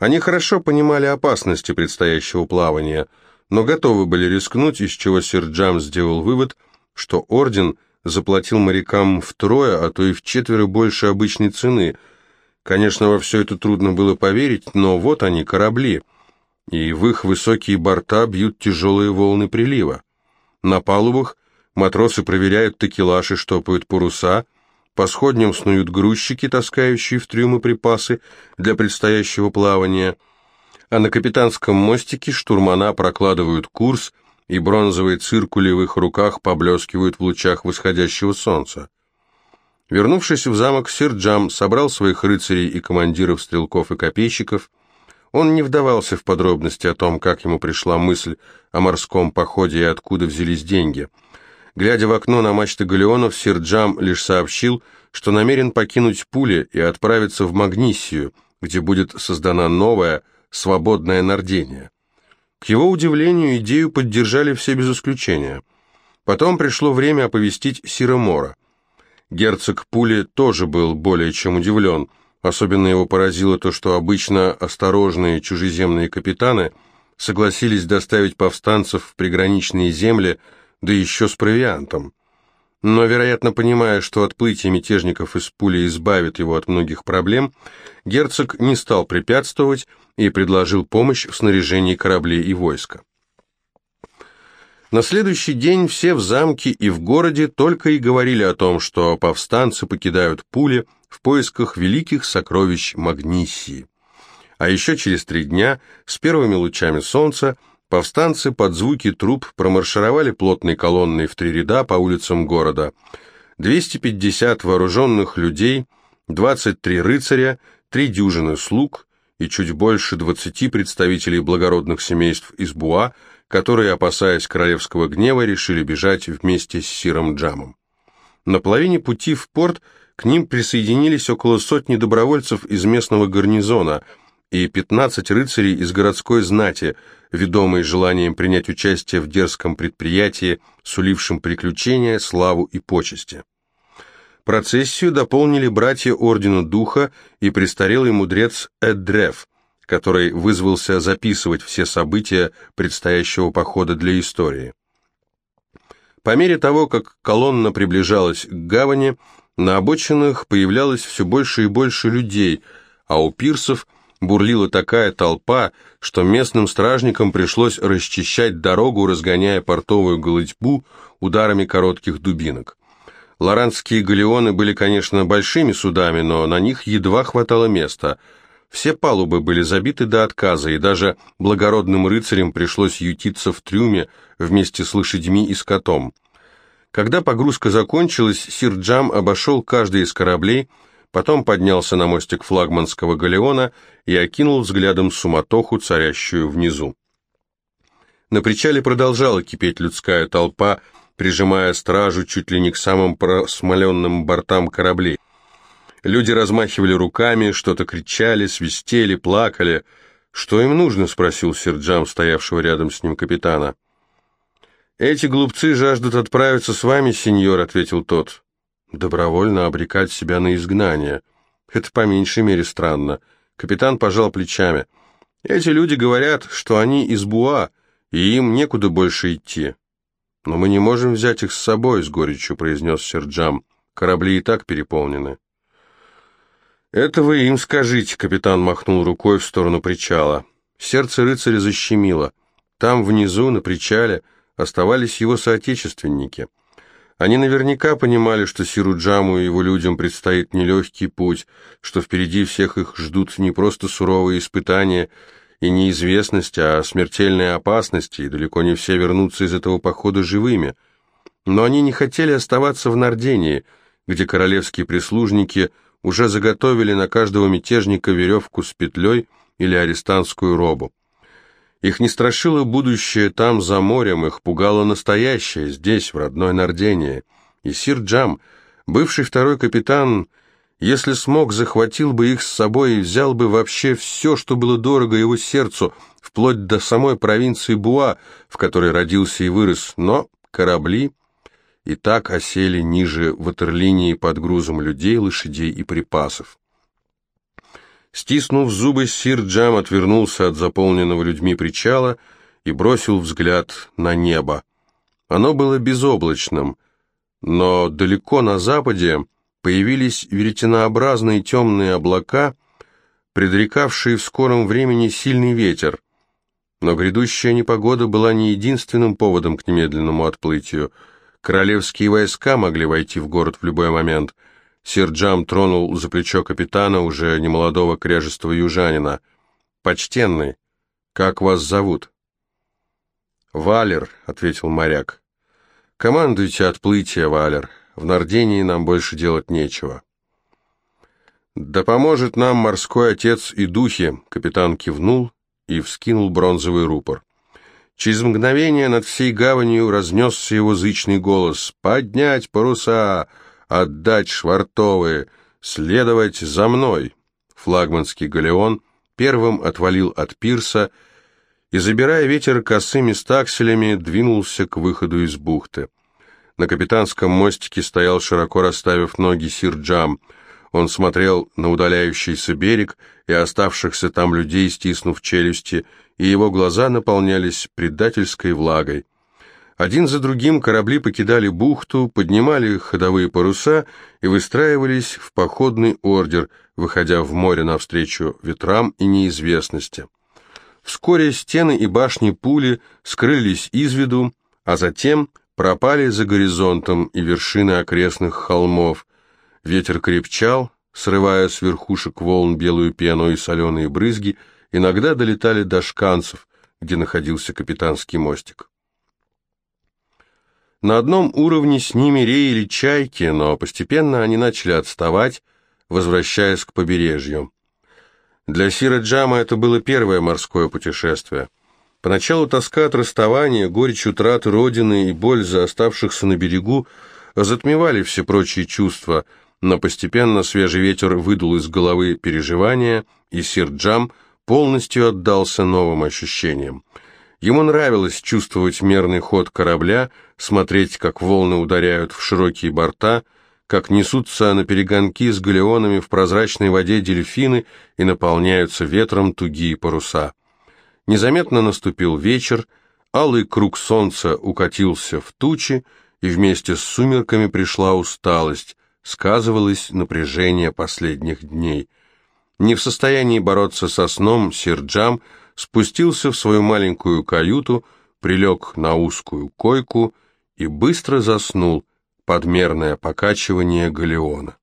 Они хорошо понимали опасности предстоящего плавания, но готовы были рискнуть, из чего Серджам сделал вывод, что орден – заплатил морякам втрое, а то и в четверо больше обычной цены. Конечно, во все это трудно было поверить, но вот они, корабли. и в их высокие борта бьют тяжелые волны прилива. На палубах матросы проверяют такелаж и штопают паруса, по сходням снуют грузчики, таскающие в трюмы припасы для предстоящего плавания, а на капитанском мостике штурмана прокладывают курс, и бронзовые циркули в их руках поблескивают в лучах восходящего солнца. Вернувшись в замок, сир Джам собрал своих рыцарей и командиров стрелков и копейщиков, он не вдавался в подробности о том, как ему пришла мысль о морском походе и откуда взялись деньги. Глядя в окно на мачты галеонов, сир Джам лишь сообщил, что намерен покинуть Пули и отправиться в Магнисию, где будет создана новая, свободная Нардения. К его удивлению, идею поддержали все без исключения. Потом пришло время оповестить Сира Мора. Герцог Пули тоже был более чем удивлен – Особенно его поразило то, что обычно осторожные чужеземные капитаны согласились доставить повстанцев в приграничные земли, да еще с провиантом. Но, вероятно, понимая, что отплытие мятежников из пули избавит его от многих проблем, герцог не стал препятствовать и предложил помощь в снаряжении кораблей и войска. На следующий день все в замке и в городе только и говорили о том, что повстанцы покидают пули – в поисках великих сокровищ Магнисии. А еще через три дня, с первыми лучами солнца, повстанцы под звуки труб промаршировали плотной колонной в три ряда по улицам города. 250 вооруженных людей, 23 рыцаря, три дюжины слуг и чуть больше 20 представителей благородных семейств из Буа, которые, опасаясь королевского гнева, решили бежать вместе с Сиром Джамом. На половине пути в порт – к ним присоединились около сотни добровольцев из местного гарнизона и 15 рыцарей из городской знати, ведомые желанием принять участие в дерзком предприятии, сулившем приключения, славу и почести. Процессию дополнили братья Ордена Духа и престарелый мудрец Эдреф, который вызвался записывать все события предстоящего похода для истории. По мере того, как колонна приближалась к гавани, на обочинах появлялось все больше и больше людей, а у пирсов бурлила такая толпа, что местным стражникам пришлось расчищать дорогу, разгоняя портовую голытьбу ударами коротких дубинок. Лоранские галеоны были, конечно, большими судами, но на них едва хватало места. Все палубы были забиты до отказа, и даже благородным рыцарям пришлось ютиться в трюме вместе с лошадьми и скотом. Когда погрузка закончилась, сир Джам обошел каждый из кораблей, потом поднялся на мостик флагманского галеона и окинул взглядом суматоху, царящую внизу. На причале продолжала кипеть людская толпа, прижимая стражу чуть ли не к самым просмоленным бортам кораблей. Люди размахивали руками, что-то кричали, свистели, плакали. «Что им нужно?» — спросил сир Джам, стоявшего рядом с ним капитана. «Эти глупцы жаждут отправиться с вами, сеньор», — ответил тот. «Добровольно обрекать себя на изгнание. Это по меньшей мере странно». Капитан пожал плечами. «Эти люди говорят, что они из Буа, и им некуда больше идти». «Но мы не можем взять их с собой», — с горечью произнес Серджам. «Корабли и так переполнены». «Это вы им скажите», — капитан махнул рукой в сторону причала. Сердце рыцаря защемило. Там, внизу, на причале, оставались его соотечественники. Они наверняка понимали, что Сиру Джаму и его людям предстоит нелегкий путь, что впереди всех их ждут не просто суровые испытания и неизвестность, а смертельные опасности, и далеко не все вернутся из этого похода живыми. Но они не хотели оставаться в Нардении, где королевские прислужники уже заготовили на каждого мятежника веревку с петлей или арестантскую робу. Их не страшило будущее там, за морем, их пугало настоящее, здесь, в родной Нардении. И Сир Джам, бывший второй капитан, если смог, захватил бы их с собой и взял бы вообще все, что было дорого его сердцу, вплоть до самой провинции Буа, в которой родился и вырос, но корабли и так осели ниже ватерлинии под грузом людей, лошадей и припасов. Стиснув зубы, сир Джам отвернулся от заполненного людьми причала и бросил взгляд на небо. Оно было безоблачным, но далеко на западе появились веретенообразные темные облака, предрекавшие в скором времени сильный ветер. Но грядущая непогода была не единственным поводом к немедленному отплытию. Королевские войска могли войти в город в любой момент. Сир Джам тронул за плечо капитана, уже немолодого кряжестого южанина. «Почтенный, как вас зовут?» «Валер», — ответил моряк. «Командуйте отплытие, Валер. В Нардении нам больше делать нечего». «Да поможет нам морской отец и духи», — капитан кивнул и вскинул бронзовый рупор. Через мгновение над всей гаванью разнесся его зычный голос «Поднять паруса! Отдать швартовые! Следовать за мной!» Флагманский галеон первым отвалил от пирса и, забирая ветер косыми стакселями, двинулся к выходу из бухты. На капитанском мостике стоял, широко расставив ноги, сир Джам — он смотрел на удаляющийся берег и оставшихся там людей, стиснув челюсти, и его глаза наполнялись предательской влагой. Один за другим корабли покидали бухту, поднимали ходовые паруса и выстраивались в походный ордер, выходя в море навстречу ветрам и неизвестности. Вскоре стены и башни пули скрылись из виду, а затем пропали за горизонтом и вершины окрестных холмов, Ветер крепчал, срывая с верхушек волн белую пену и соленые брызги, иногда долетали до шканцев, где находился капитанский мостик. На одном уровне с ними реяли чайки, но постепенно они начали отставать, возвращаясь к побережью. Для Сира Джама это было первое морское путешествие. Поначалу тоска от расставания, горечь утраты родины и боль за оставшихся на берегу затмевали все прочие чувства – но постепенно свежий ветер выдул из головы переживания, и сир Джам полностью отдался новым ощущениям. Ему нравилось чувствовать мерный ход корабля, смотреть, как волны ударяют в широкие борта, как несутся на перегонки с галеонами в прозрачной воде дельфины и наполняются ветром тугие паруса. Незаметно наступил вечер, алый круг солнца укатился в тучи, и вместе с сумерками пришла усталость, сказывалось напряжение последних дней. Не в состоянии бороться со сном, Сирджам спустился в свою маленькую каюту, прилег на узкую койку и быстро заснул под мерное покачивание галеона.